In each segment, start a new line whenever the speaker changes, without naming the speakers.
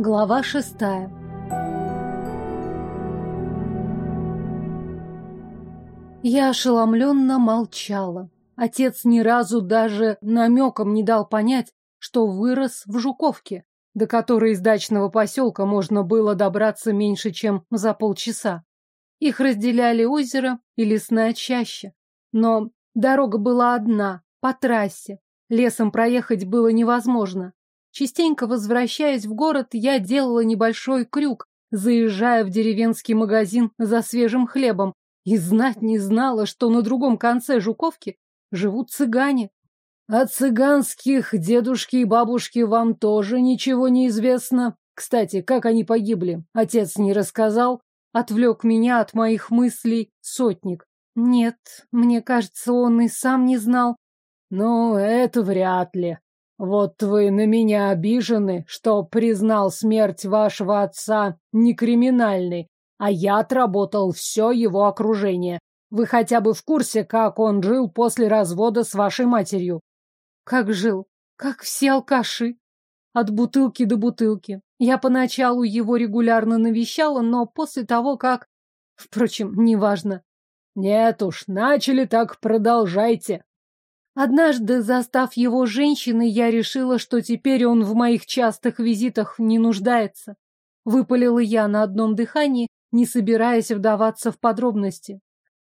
Глава шестая Я ошеломленно молчала. Отец ни разу даже намеком не дал понять, что вырос в Жуковке, до которой из дачного поселка можно было добраться меньше, чем за полчаса. Их разделяли озеро и лесная чаща. Но дорога была одна, по трассе. Лесом проехать было невозможно. Частенько возвращаясь в город, я делала небольшой крюк, заезжая в деревенский магазин за свежим хлебом, и знать не знала, что на другом конце Жуковки живут цыгане. О цыганских дедушки и бабушки вам тоже ничего не известно. Кстати, как они погибли? Отец не рассказал? Отвлек меня от моих мыслей сотник. Нет, мне кажется, он и сам не знал. Ну, это вряд ли. Вот вы на меня обижены, что признал смерть вашего отца некриминальной, а я отработал все его окружение. Вы хотя бы в курсе, как он жил после развода с вашей матерью? Как жил? Как все алкаши. От бутылки до бутылки. Я поначалу его регулярно навещала, но после того, как... Впрочем, неважно. Нет уж, начали так продолжайте. Однажды, застав его женщиной, я решила, что теперь он в моих частых визитах не нуждается. Выпалила я на одном дыхании, не собираясь вдаваться в подробности.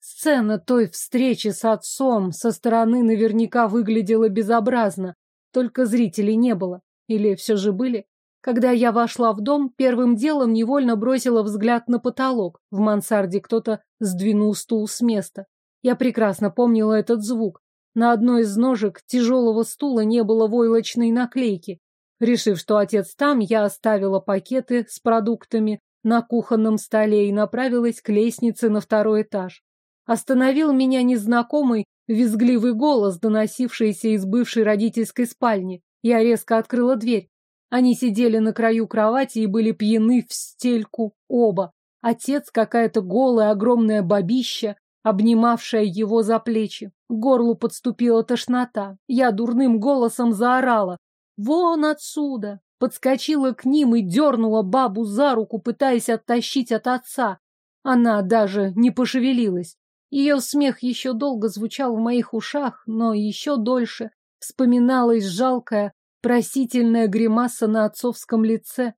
Сцена той встречи с отцом со стороны наверняка выглядела безобразно, только зрителей не было. Или все же были? Когда я вошла в дом, первым делом невольно бросила взгляд на потолок. В мансарде кто-то сдвинул стул с места. Я прекрасно помнила этот звук. На одной из ножек тяжелого стула не было войлочной наклейки. Решив, что отец там, я оставила пакеты с продуктами на кухонном столе и направилась к лестнице на второй этаж. Остановил меня незнакомый, визгливый голос, доносившийся из бывшей родительской спальни. Я резко открыла дверь. Они сидели на краю кровати и были пьяны в стельку оба. Отец какая-то голая огромная бабища, обнимавшая его за плечи. К горлу подступила тошнота. Я дурным голосом заорала. «Вон отсюда!» Подскочила к ним и дернула бабу за руку, пытаясь оттащить от отца. Она даже не пошевелилась. Ее смех еще долго звучал в моих ушах, но еще дольше вспоминалась жалкая, просительная гримаса на отцовском лице.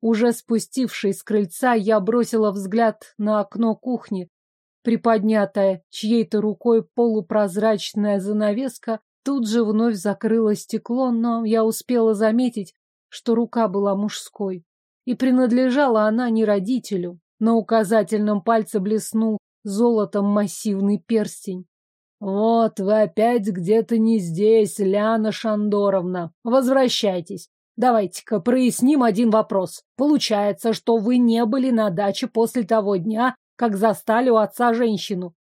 Уже спустившись с крыльца, я бросила взгляд на окно кухни. Приподнятая чьей-то рукой полупрозрачная занавеска тут же вновь закрыла стекло, но я успела заметить, что рука была мужской. И принадлежала она не родителю. На указательном пальце блеснул золотом массивный перстень. «Вот вы опять где-то не здесь, Ляна Шандоровна. Возвращайтесь. Давайте-ка проясним один вопрос. Получается, что вы не были на даче после того дня, как застали у отца женщину.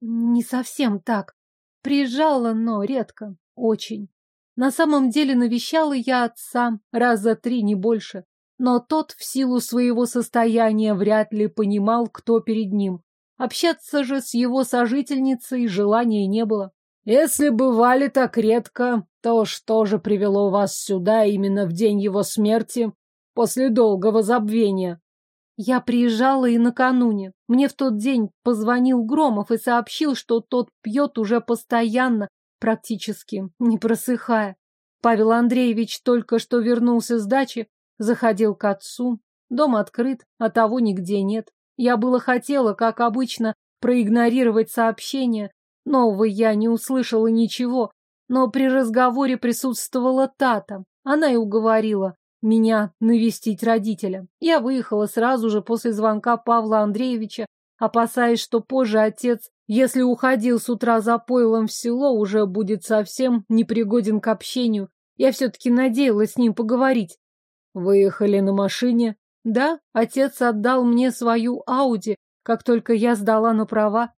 Не совсем так. Приезжала, но редко. Очень. На самом деле навещала я отца раза три, не больше. Но тот в силу своего состояния вряд ли понимал, кто перед ним. Общаться же с его сожительницей желания не было. Если бывали так редко, то что же привело вас сюда именно в день его смерти, после долгого забвения? Я приезжала и накануне. Мне в тот день позвонил Громов и сообщил, что тот пьет уже постоянно, практически не просыхая. Павел Андреевич только что вернулся с дачи, заходил к отцу. Дом открыт, а того нигде нет. Я было хотела, как обычно, проигнорировать сообщение. Нового я не услышала ничего, но при разговоре присутствовала Тата. Она и уговорила меня навестить родителя. Я выехала сразу же после звонка Павла Андреевича, опасаясь, что позже отец, если уходил с утра за пойлом в село, уже будет совсем непригоден к общению. Я все-таки надеялась с ним поговорить. Выехали на машине. Да, отец отдал мне свою Ауди, как только я сдала на права.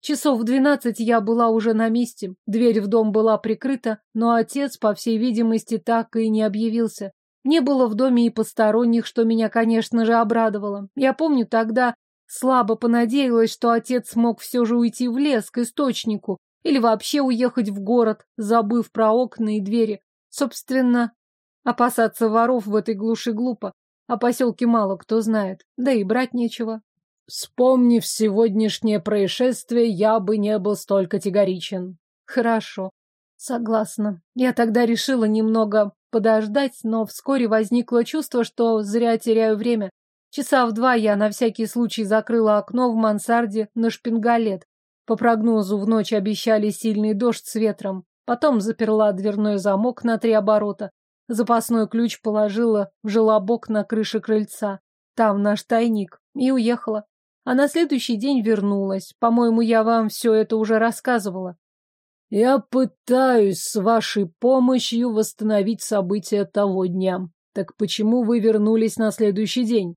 Часов в двенадцать я была уже на месте. Дверь в дом была прикрыта, но отец, по всей видимости, так и не объявился. Не было в доме и посторонних, что меня, конечно же, обрадовало. Я помню тогда слабо понадеялась, что отец смог все же уйти в лес к источнику или вообще уехать в город, забыв про окна и двери. Собственно, опасаться воров в этой глуши глупо. О поселке мало кто знает, да и брать нечего.
Вспомнив сегодняшнее происшествие, я бы не был столь категоричен.
Хорошо. Согласна. Я тогда решила немного подождать, но вскоре возникло чувство, что зря теряю время. Часа в два я на всякий случай закрыла окно в мансарде на шпингалет. По прогнозу в ночь обещали сильный дождь с ветром. Потом заперла дверной замок на три оборота. Запасной ключ положила в желобок на крыше крыльца. Там наш тайник. И уехала. А на следующий день вернулась. По-моему, я вам все это уже рассказывала.
Я пытаюсь с вашей помощью восстановить события того дня. Так почему вы вернулись на следующий день?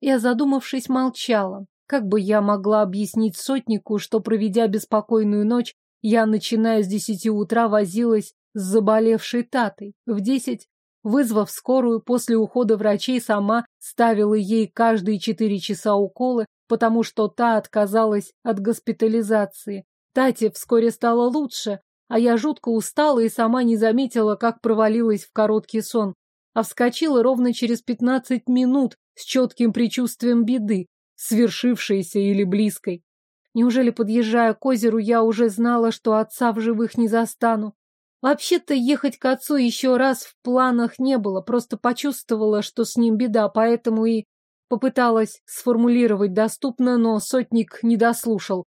Я, задумавшись, молчала. Как бы я могла объяснить сотнику, что, проведя беспокойную ночь, я, начиная с десяти утра, возилась с заболевшей Татой. В десять, вызвав скорую, после ухода врачей сама ставила ей каждые четыре часа уколы, потому что та отказалась от госпитализации. Тате вскоре стало лучше, а я жутко устала и сама не заметила, как провалилась в короткий сон, а вскочила ровно через пятнадцать минут с четким предчувствием беды, свершившейся или близкой. Неужели, подъезжая к озеру, я уже знала, что отца в живых не застану? Вообще-то ехать к отцу еще раз в планах не было, просто почувствовала, что с ним беда, поэтому и Попыталась сформулировать доступно, но сотник не дослушал.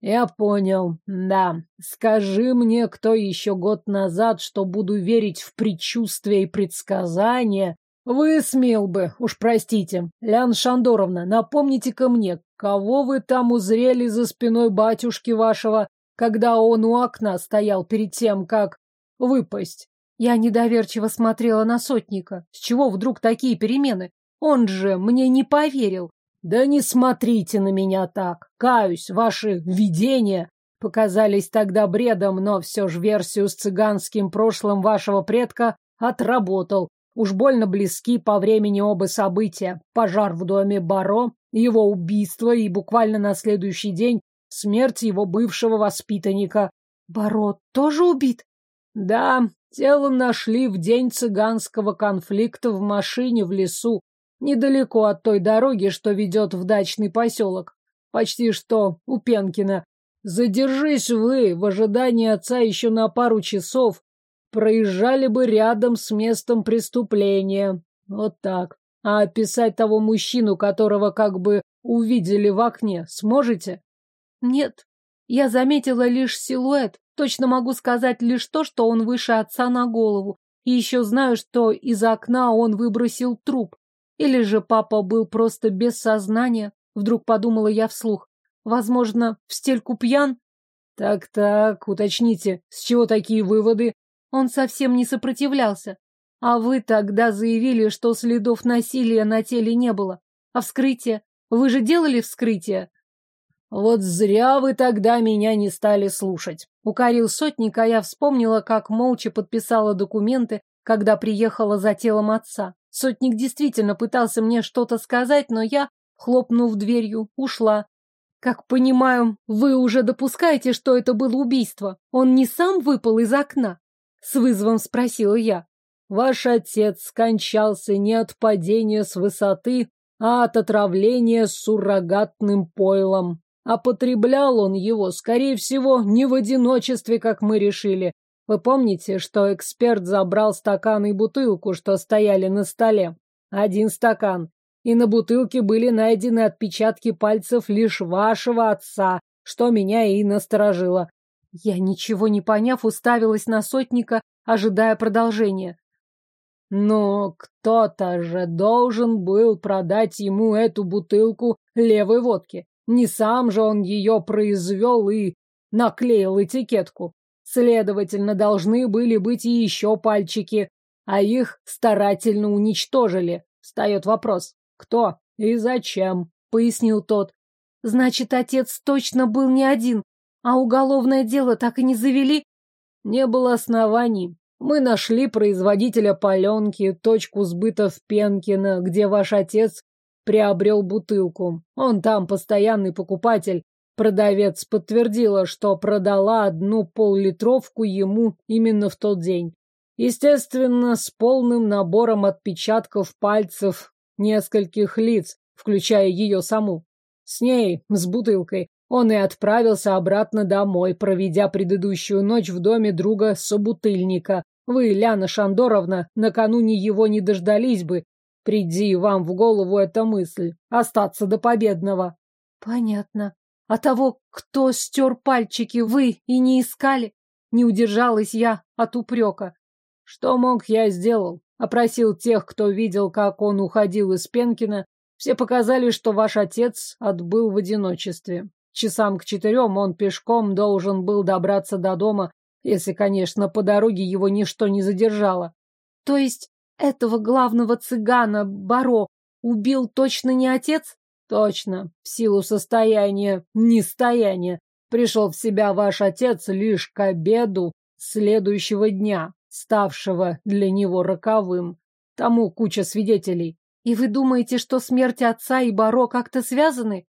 Я понял, да. Скажи мне, кто еще год назад, что буду верить в предчувствия и предсказания. Вы смел бы, уж простите. Лян Шандоровна, напомните-ка мне, кого вы там узрели за спиной батюшки вашего, когда он у окна стоял перед тем, как выпасть?
Я недоверчиво смотрела на сотника. С чего вдруг такие перемены? Он же мне не поверил.
Да не смотрите на меня так. Каюсь, ваши видения показались тогда бредом, но все же версию с цыганским прошлым вашего предка отработал. Уж больно близки по времени оба события. Пожар в доме Баро, его убийство и буквально на следующий день смерть его бывшего воспитанника.
Баро тоже убит?
Да, тело нашли в день цыганского конфликта в машине в лесу недалеко от той дороги, что ведет в дачный поселок. Почти что у Пенкина. Задержись вы в ожидании отца еще на пару часов, проезжали бы рядом с местом преступления. Вот так. А описать того мужчину, которого как бы увидели в окне, сможете?
Нет. Я заметила лишь силуэт. Точно могу сказать лишь то, что он выше отца на голову. И еще знаю, что из окна он выбросил труп. Или же папа был просто без сознания, вдруг подумала я вслух. Возможно, в стельку пьян?
Так-так, уточните, с чего такие выводы?
Он совсем не сопротивлялся. А вы тогда заявили, что следов насилия на теле не было. А вскрытие? Вы же делали вскрытие?
Вот зря вы тогда меня не стали слушать.
Укорил сотник, а я вспомнила, как молча подписала документы, когда приехала за телом отца. Сотник действительно пытался мне что-то сказать, но я, хлопнув дверью, ушла. Как понимаю, вы уже допускаете, что это было убийство? Он не сам выпал из окна? С вызовом спросила я.
Ваш отец скончался не от падения с высоты, а от отравления суррогатным пойлом. А потреблял он его, скорее всего, не в одиночестве, как мы решили, вы помните, что эксперт забрал стакан и бутылку, что стояли на столе? Один стакан. И на бутылке были найдены отпечатки пальцев лишь вашего отца, что меня и насторожило.
Я, ничего не поняв, уставилась на сотника, ожидая продолжения.
Но кто-то же должен был продать ему эту бутылку левой водки. Не сам же он ее произвел и наклеил этикетку. Следовательно, должны были быть и еще пальчики, а их старательно уничтожили. Встает вопрос, кто и зачем, пояснил тот.
Значит, отец точно был не один, а уголовное дело так и не завели?
Не было оснований. Мы нашли производителя паленки, точку сбыта в Пенкино, где ваш отец приобрел бутылку. Он там постоянный покупатель, Продавец подтвердила, что продала одну поллитровку ему именно в тот день. Естественно, с полным набором отпечатков пальцев нескольких лиц, включая ее саму. С ней, с бутылкой, он и отправился обратно домой, проведя предыдущую ночь в доме друга собутыльника. Вы, Ляна Шандоровна, накануне его не дождались бы. Приди вам в голову эта мысль. Остаться до победного.
Понятно. А того, кто стер пальчики, вы и не искали? Не удержалась я от упрека.
Что мог, я сделал. Опросил тех, кто видел, как он уходил из Пенкина. Все показали, что ваш отец отбыл в одиночестве. Часам к четырем он пешком должен был добраться до дома, если, конечно, по дороге его ничто не задержало.
То есть этого главного цыгана, Баро, убил точно не отец?
Точно, в силу состояния, нестояния. Пришел в себя ваш отец лишь к обеду следующего дня, ставшего для него роковым. Тому куча свидетелей.
И вы думаете, что смерть отца и Баро как-то связаны?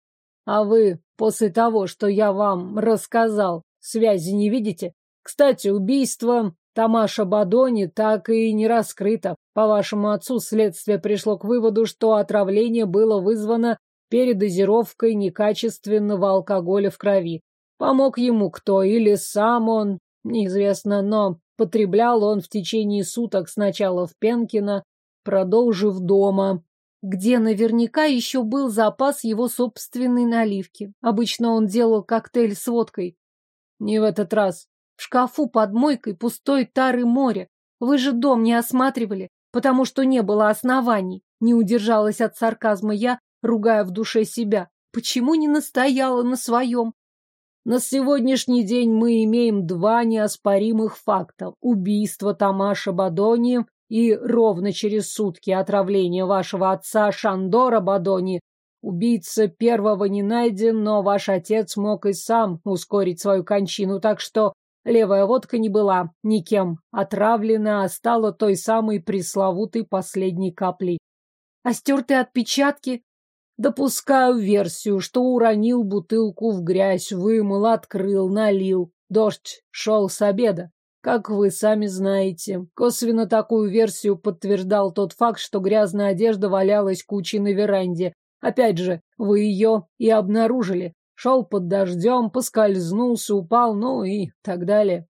А вы, после того, что я вам рассказал, связи не видите? Кстати, убийство Тамаша Бадони так и не раскрыто. По вашему отцу следствие пришло к выводу, что отравление было вызвано передозировкой некачественного алкоголя в крови. Помог ему кто, или сам он, неизвестно, но потреблял он в течение суток сначала в Пенкино, продолжив дома,
где наверняка еще был запас его собственной наливки. Обычно он делал коктейль с водкой.
Не в этот раз.
В шкафу под мойкой пустой тары море. Вы же дом не осматривали, потому что не было оснований. Не удержалась от сарказма я, ругая в душе себя. Почему не настояла на своем?
На сегодняшний день мы имеем два неоспоримых факта. Убийство Тамаша Бадони и ровно через сутки отравления вашего отца Шандора Бадони. Убийца первого не найден, но ваш отец мог и сам ускорить свою кончину, так что левая водка не была никем отравлена, а стала той самой пресловутой последней каплей.
А стертые отпечатки
Допускаю версию, что уронил бутылку в грязь, вымыл, открыл, налил. Дождь шел с обеда. Как вы сами знаете, косвенно такую версию подтверждал тот факт, что грязная одежда валялась кучей на веранде. Опять же, вы ее и обнаружили. Шел под дождем, поскользнулся, упал, ну и так далее.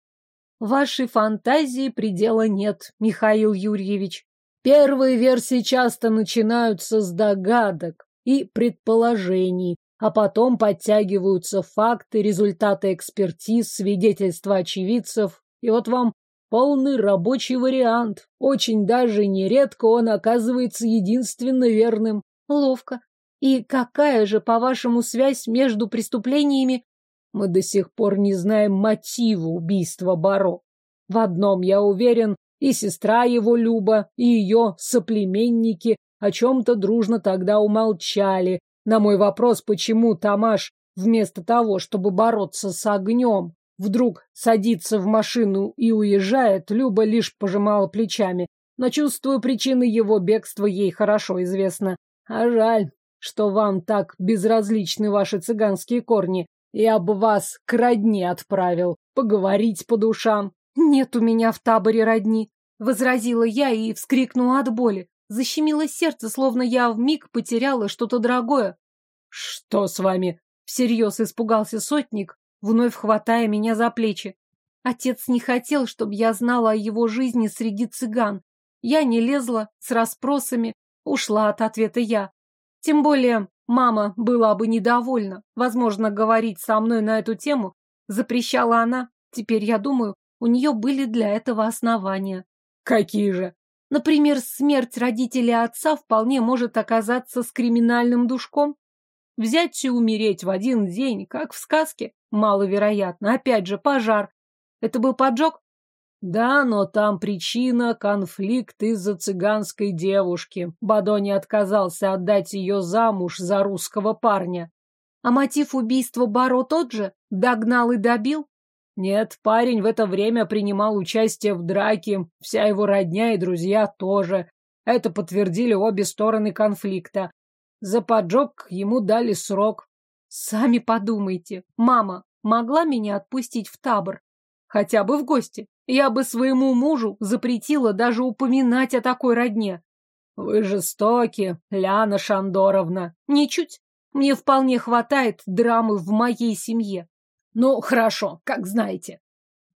Вашей фантазии предела нет, Михаил Юрьевич.
Первые версии часто начинаются с догадок, и предположений, а потом подтягиваются факты, результаты экспертиз, свидетельства очевидцев, и вот вам полный рабочий вариант. Очень даже нередко он оказывается единственно верным.
Ловко. И какая же, по-вашему, связь между преступлениями?
Мы до сих пор не знаем мотива убийства Баро. В одном я уверен, и сестра его Люба, и ее соплеменники о чем-то дружно тогда умолчали. На мой вопрос, почему Тамаш вместо того, чтобы бороться с огнем, вдруг садится в машину и уезжает, Люба лишь пожимала плечами. Но чувствую, причины его бегства ей хорошо известно. А жаль, что вам так безразличны ваши цыганские корни. Я бы вас к родне отправил, поговорить по душам.
Нет у меня в таборе родни, возразила я и вскрикнула от боли. Защемило сердце, словно я вмиг потеряла что-то дорогое.
«Что с вами?»
— всерьез испугался сотник, вновь хватая меня за плечи. Отец не хотел, чтобы я знала о его жизни среди цыган. Я не лезла с расспросами, ушла от ответа я. Тем более мама была бы недовольна. Возможно, говорить со мной на эту тему запрещала она. Теперь, я думаю, у нее были для этого основания.
Какие же?
Например, смерть родителей отца вполне может оказаться с криминальным душком. Взять и умереть в один день, как в сказке, маловероятно. Опять же, пожар. Это был поджог?
Да, но там причина – конфликт из-за цыганской девушки. Бадони отказался отдать ее замуж за русского парня.
А мотив убийства Баро тот же? Догнал и добил?
Нет, парень в это время принимал участие в драке, вся его родня и друзья тоже. Это подтвердили обе стороны конфликта. За поджог ему дали срок.
Сами подумайте, мама могла меня отпустить в табор? Хотя бы в гости. Я бы своему мужу запретила даже упоминать о такой родне.
Вы жестоки, Ляна Шандоровна.
Ничуть. Мне вполне хватает драмы в моей семье.
Ну, хорошо, как знаете.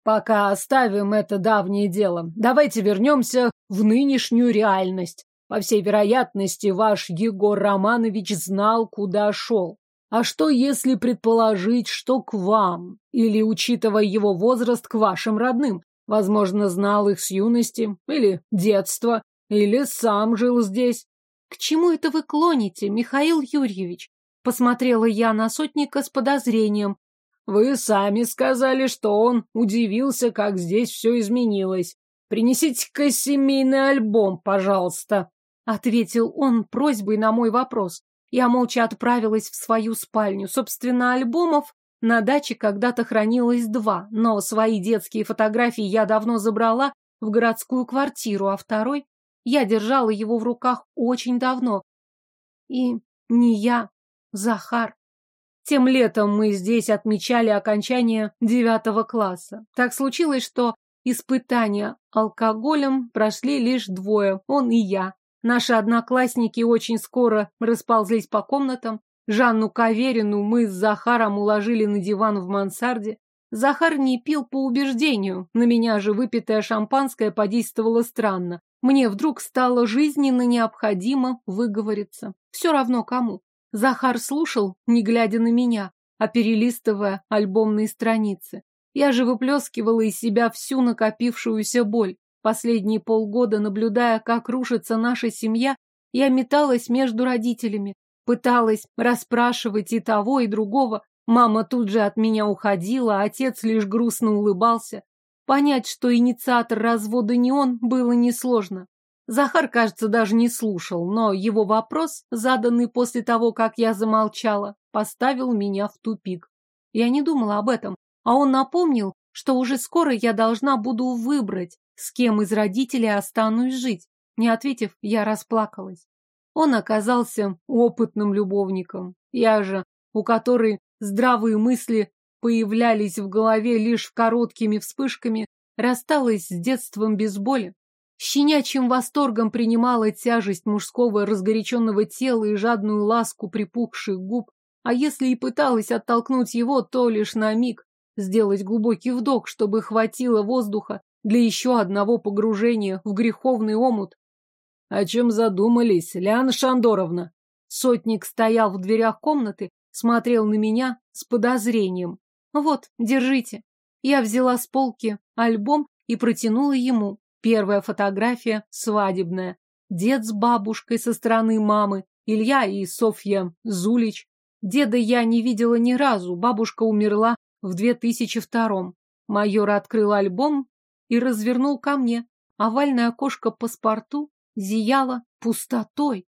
Пока оставим это давнее дело. Давайте вернемся в нынешнюю реальность. По всей вероятности, ваш Егор Романович знал, куда шел. А что, если предположить, что к вам, или, учитывая его возраст, к вашим родным? Возможно, знал их с юности, или детства, или сам жил здесь.
К чему это вы клоните, Михаил Юрьевич? Посмотрела я на сотника с подозрением.
Вы сами сказали, что он удивился, как здесь все изменилось. Принесите-ка семейный альбом, пожалуйста.
Ответил он просьбой на мой вопрос. Я молча отправилась в свою спальню. Собственно, альбомов на даче когда-то хранилось два, но свои детские фотографии я давно забрала в городскую квартиру, а второй я держала его в руках очень давно. И не я, Захар. Тем летом мы здесь отмечали окончание девятого класса. Так случилось, что испытания алкоголем прошли лишь двое, он и я. Наши одноклассники очень скоро расползлись по комнатам. Жанну Каверину мы с Захаром уложили на диван в мансарде. Захар не пил по убеждению, на меня же выпитое шампанское подействовало странно. Мне вдруг стало жизненно необходимо выговориться. Все равно кому. Захар слушал, не глядя на меня, а перелистывая альбомные страницы. Я же выплескивала из себя всю накопившуюся боль. Последние полгода, наблюдая, как рушится наша семья, я металась между родителями, пыталась расспрашивать и того, и другого. Мама тут же от меня уходила, а отец лишь грустно улыбался. Понять, что инициатор развода не он, было несложно. Захар, кажется, даже не слушал, но его вопрос, заданный после того, как я замолчала, поставил меня в тупик. Я не думала об этом, а он напомнил, что уже скоро я должна буду выбрать, с кем из родителей останусь жить. Не ответив, я расплакалась. Он оказался опытным любовником. Я же, у которой здравые мысли появлялись в голове лишь короткими вспышками, рассталась с детством без боли. Щенячьим восторгом принимала тяжесть мужского разгоряченного тела и жадную ласку припухших губ, а если и пыталась оттолкнуть его, то лишь на миг, сделать глубокий вдох, чтобы хватило воздуха для еще одного погружения в греховный омут.
О чем задумались, Ляна Шандоровна?
Сотник стоял в дверях комнаты, смотрел на меня с подозрением. Вот, держите. Я взяла с полки альбом и протянула ему. Первая фотография свадебная. Дед с бабушкой со стороны мамы, Илья и Софья Зулич. Деда я не видела ни разу, бабушка умерла в 2002-м. Майор открыл альбом и развернул ко мне. Овальное окошко паспорту зияло пустотой.